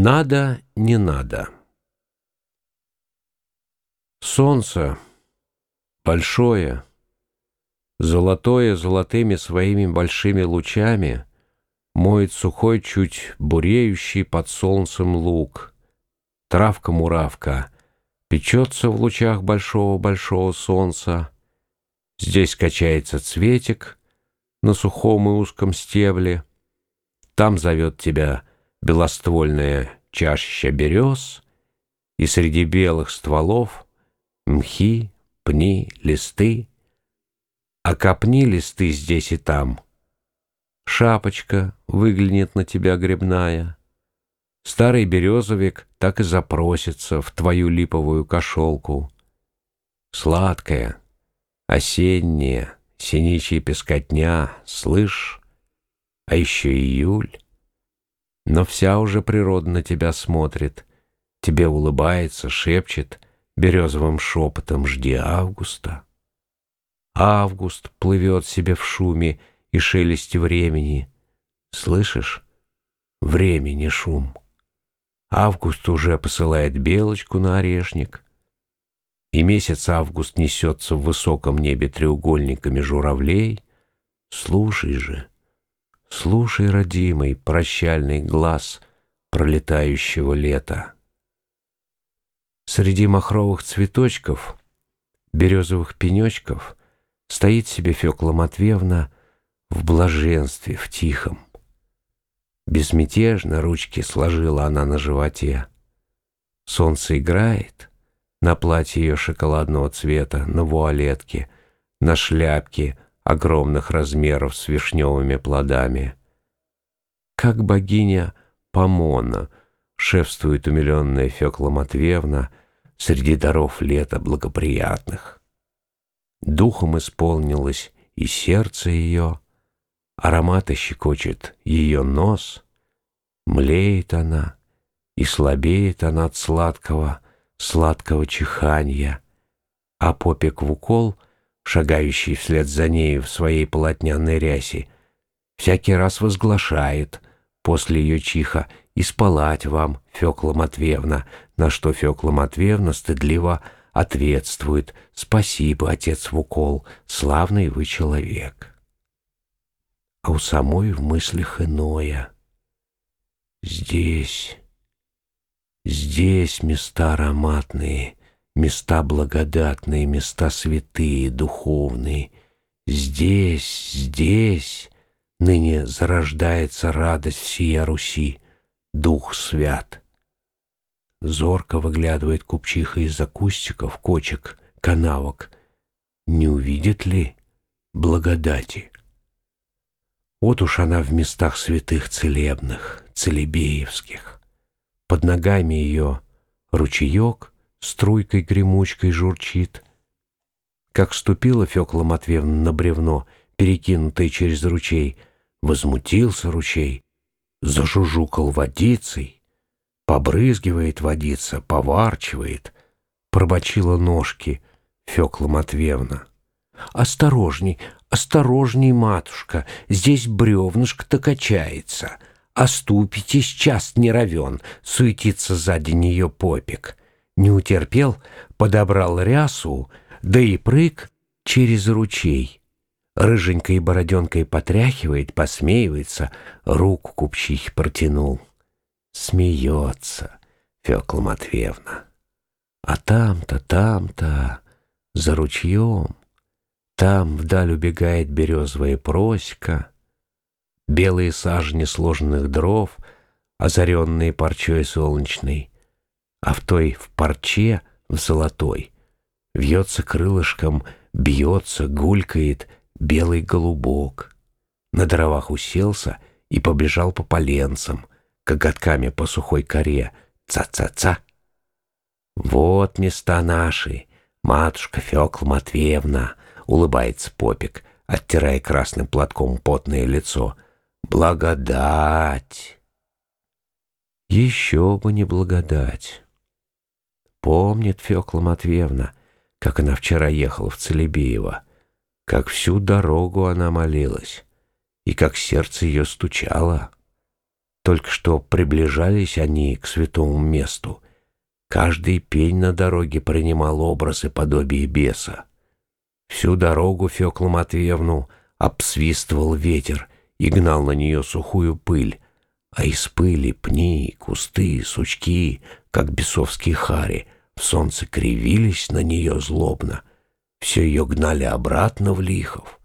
Надо, не надо. Солнце большое, золотое золотыми своими большими лучами моет сухой, чуть буреющий под солнцем луг. Травка-муравка печется в лучах большого-большого солнца. Здесь качается цветик на сухом и узком стебле. Там зовет тебя белоствольная чаща берез, и среди белых стволов мхи, пни, листы, а копни листы здесь и там. Шапочка выглянет на тебя грибная. Старый березовик так и запросится в твою липовую кошелку. Сладкая, осенняя, синичья пескотня, слышь, а еще июль. Но вся уже природа на тебя смотрит, тебе улыбается, шепчет березовым шепотом «Жди августа». Август плывет себе в шуме и шелесте времени. Слышишь? Времени шум. Август уже посылает белочку на орешник. И месяц август несется в высоком небе треугольниками журавлей. Слушай же. Слушай, родимый, прощальный глаз пролетающего лета. Среди махровых цветочков, березовых пенечков стоит себе Фёкла Матвеевна в блаженстве, в тихом. Безмятежно ручки сложила она на животе. Солнце играет на платье ее шоколадного цвета, на вуалетке, на шляпке — огромных размеров с вишневыми плодами. Как богиня Помона шефствует умиленная Фекла Матвеевна среди даров лета благоприятных. Духом исполнилось и сердце ее, аромата щекочет ее нос, млеет она, и слабеет она от сладкого, сладкого чиханья, а попик в укол — шагающий вслед за нею в своей полотняной рясе, всякий раз возглашает после ее чиха «И спалать вам, Фёкла Матвеевна», на что Фёкла Матвеевна стыдливо ответствует «Спасибо, отец Вукол, славный вы человек». А у самой в мыслях иное. Здесь, здесь места ароматные — места благодатные, места святые, духовные. Здесь, здесь ныне зарождается радость всея Руси, Дух Свят. Зорко выглядывает купчиха из-за кустиков, кочек, канавок. Не увидит ли благодати? Вот уж она в местах святых целебных, целебеевских. Под ногами ее ручеек — струйкой-гремучкой журчит. Как ступила Фёкла Матвеевна на бревно, перекинутое через ручей, возмутился ручей, зажужукал водицей, побрызгивает водица, поварчивает, пробочила ножки Фёкла Матвеевна. «Осторожней, осторожней, матушка, здесь бревнышко-то качается. Оступитесь, час не равен», — суетится сзади нее попик. Не утерпел, подобрал рясу, да и прыг через ручей. Рыженькой бороденкой потряхивает, посмеивается, руку купчих протянул. Смеется Фёкла Матвеевна. А там-то, там-то, за ручьем, там вдаль убегает березовая проська, белые сажни сложенных дров, озаренные парчой солнечной — а в той в парче, в золотой, вьется крылышком, бьется, гулькает белый голубок. На дровах уселся и побежал по поленцам, коготками по сухой коре, ца-ца-ца. Вот места наши, матушка Фёкла Матвеевна, улыбается попик, оттирая красным платком потное лицо. Благодать! Еще бы не благодать. Помнит Фёкла Матвеевна, как она вчера ехала в Целебеево, как всю дорогу она молилась и как сердце ее стучало. Только что приближались они к святому месту. Каждый пень на дороге принимал образ и подобие беса. Всю дорогу Феклу Матвеевну обсвистывал ветер и гнал на нее сухую пыль, а из пыли пни, кусты, сучки, как бесовские хари, в солнце кривились на нее злобно. Все ее гнали обратно в Лихов.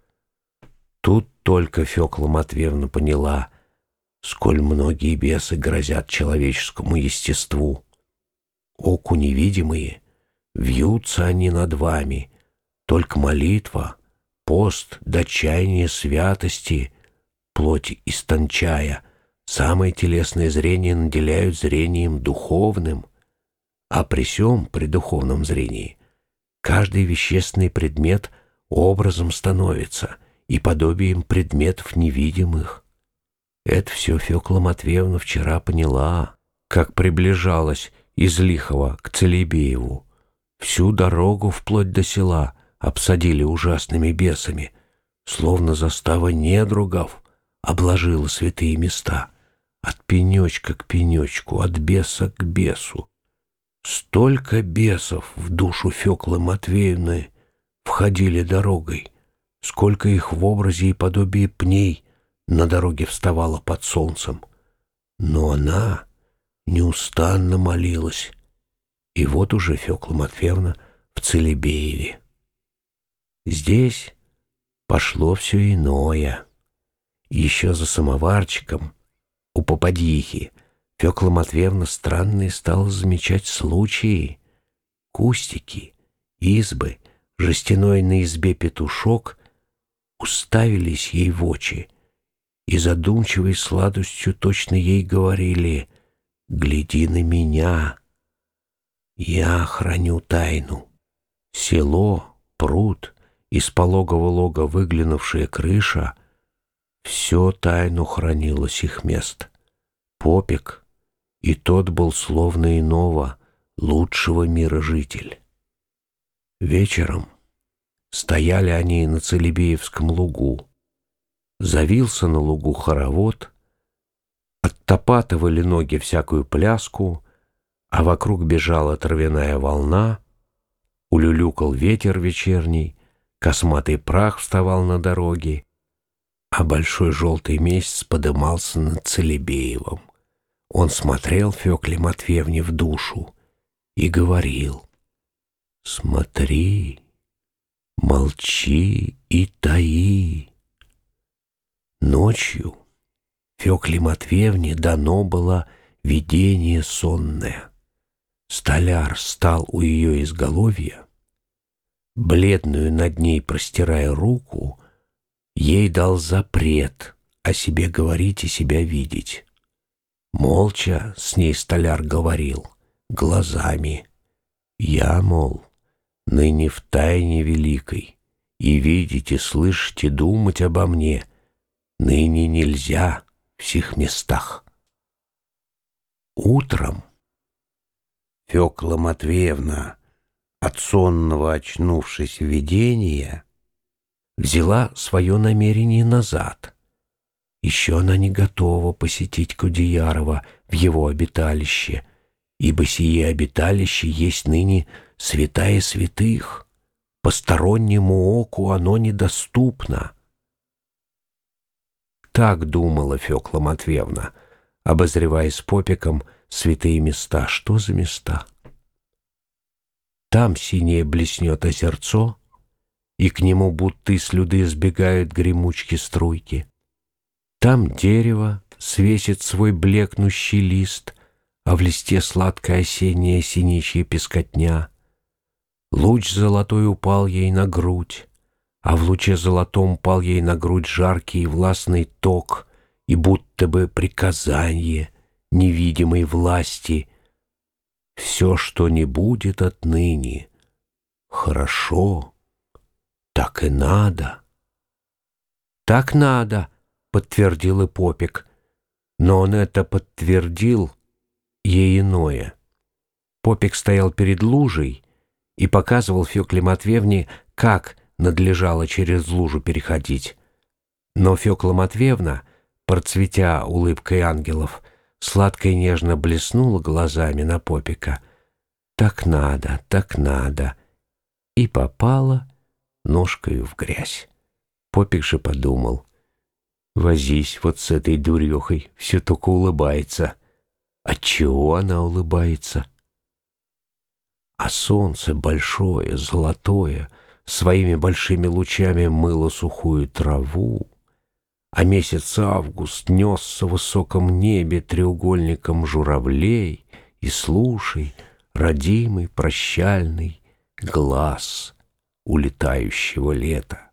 Тут только Фекла Матвеевна поняла, сколь многие бесы грозят человеческому естеству. Оку невидимые, вьются они над вами, только молитва, пост, дочаяние святости, плоть истончая, самое телесное зрение наделяют зрением духовным, а при сём, при духовном зрении, каждый вещественный предмет образом становится и подобием предметов невидимых. Это все Фёкла Матвеевна вчера поняла, как приближалась из Лихова к Целебееву. Всю дорогу вплоть до села обсадили ужасными бесами, словно застава недругов обложила святые места, от пенечка к пенечку, от беса к бесу. Столько бесов в душу Феклы Матвеевны входили дорогой, сколько их в образе и подобии пней на дороге вставало под солнцем. Но она неустанно молилась. И вот уже Фёкла Матвеевна в Целебееве. Здесь пошло все иное. Еще за самоварчиком у попадихи Фёкла Матвеевна странные стала замечать случаи. Кустики, избы, жестяной на избе петушок уставились ей в очи и задумчивой сладостью точно ей говорили — гляди на меня. Я храню тайну. Село, пруд, из пологого лога выглянувшая крыша — все тайну хранилось их мест. Попик, и тот был словно иного, лучшего мира житель. Вечером стояли они на Целебеевском лугу. Завился на лугу хоровод — оттопатывали ноги всякую пляску, а вокруг бежала травяная волна, улюлюкал ветер вечерний, косматый прах вставал на дороге, а большой желтый месяц подымался над Целебеевым. Он смотрел Фекле Матвеевне в душу и говорил, «Смотри, молчи и таи». Ночью Фекле Матвеевне дано было видение сонное. Столяр стал у ее изголовья, бледную над ней простирая руку, ей дал запрет о себе говорить и себя видеть. Молча с ней столяр говорил, глазами. Я, мол, ныне в тайне великой, и слышать и думать обо мне ныне нельзя в сих местах. Утром Фёкла Матвеевна, от сонного очнувшись видения, взяла свое намерение назад. Еще она не готова посетить Кудеярова в его обиталище, ибо сие обиталище есть ныне святая святых. Постороннему оку оно недоступно. Так думала Фёкла Матвеевна, обозревая с попиком святые места. Что за места? Там синее блеснет озерцо, и к нему будто из слюды сбегают гремучки струйки. Там дерево свесит свой блекнущий лист, а в листе сладкая осенняя синичья пескотня. Луч золотой упал ей на грудь, а в луче золотом пал ей на грудь жаркий и властный ток, и будто бы приказание невидимой власти. Все, что не будет отныне, хорошо, так и надо. Так надо, подтвердил и Попик, но он это подтвердил ей иное. Попик стоял перед лужей и показывал Фекле Матвеевне, как — надлежало через лужу переходить. Но Фёкла Матвеевна процветя улыбкой ангелов, сладко и нежно блеснула глазами на попика. Так надо, так надо. И попала ножкою в грязь. Попик же подумал. Возись вот с этой дурехой, все только улыбается. Отчего она улыбается? А солнце большое, золотое, своими большими лучами мыло сухую траву, а месяц август несся в высоком небе треугольником журавлей, и слушай, родимый прощальный глаз улетающего лета.